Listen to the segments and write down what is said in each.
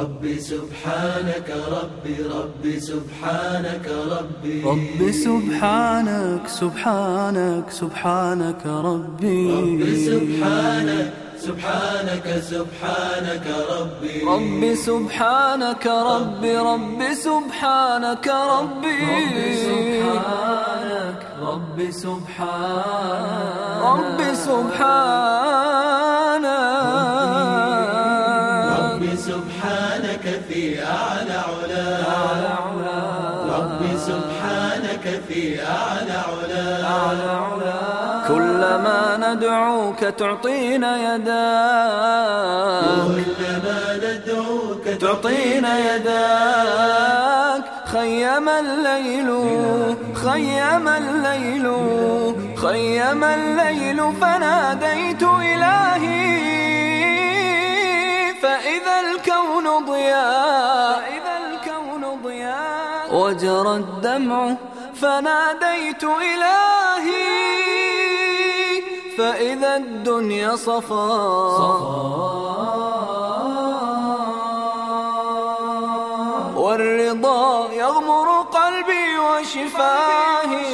ربي سبحانك ربي ربي سبحانك ربي رب سبحانك سبحانك سبحانك ربي ربي سبحانك سبحانك سبحانك ربي رب سبحانك ربي رب سبحانك ربي سبحانك رب سبحانك. رب سبحانك. سبحانك في أعلى علا. ربي سبحانك في أعلى علا. كلما ندعوك تعطينا يداك كلما ندعوك تعطينا يداك. خيم الليل خيم الليل خيم الليل فناديت إلهي. فإذا الكون ضياء فإذا الكون ضياء وجرى الدمع فناديت إلهي فإذا الدنيا صفا والرضا يغمر قلبي وشفاهي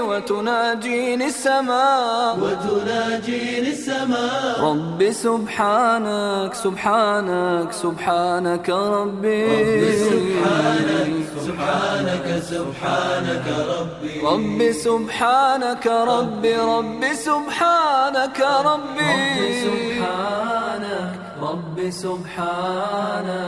وتناجيني السماء وتناجيني السماء رب سبحانك سبحانك سبحانك ربي. ربي سبحانك سبحانك سبحانك ربي. رب سبحانك ربي رب سبحانك ربي. سبحانك رب سبحانك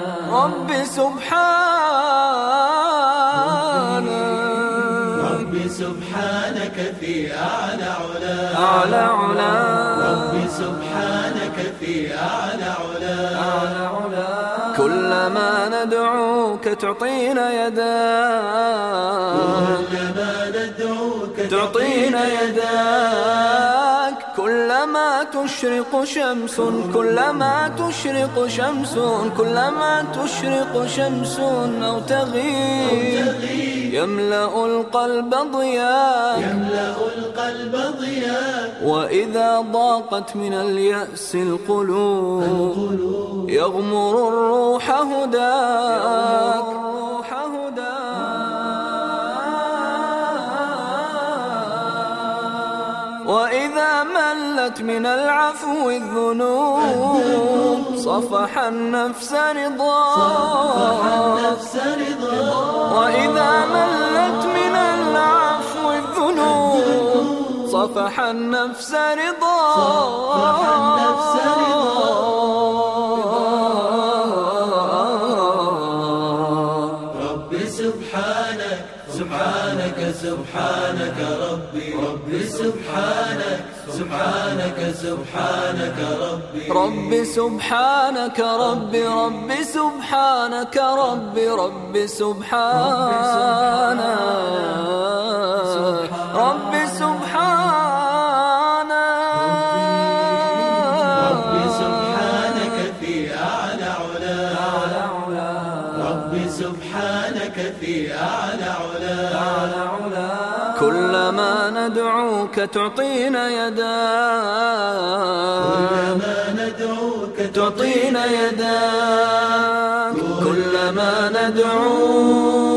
رب سبحانك في أعلى علا. أعلى علا. ربي سبحانك في أعلى علا. كلما ندعوك تعطينا يداك كلما ندعوك تعطينا يداك كلما تشرق شمس كلما تشرق شمس كلما تشرق شمس أو تغيب. يملأ القلب ضياء. يملأ القلب ضياء. وإذا ضاقت من اليأس القلوب يغمر الروح هداك. وإذا من العفو الذنوب. صفح النفس رضا. وإذا ملت من العفو الذنوب. صفح النفس رضا. صفح سبحانك سبحانك سبحانك ربي. ربي سبحانك. سبحانك سبحانك ربي. ربي سبحانك ربي ربي سبحانك ربي ربي سبحانك. في أعلى علا كلما ندعوك تعطينا يدا. كلما ندعوك تعطينا يدا. كلما ندعوك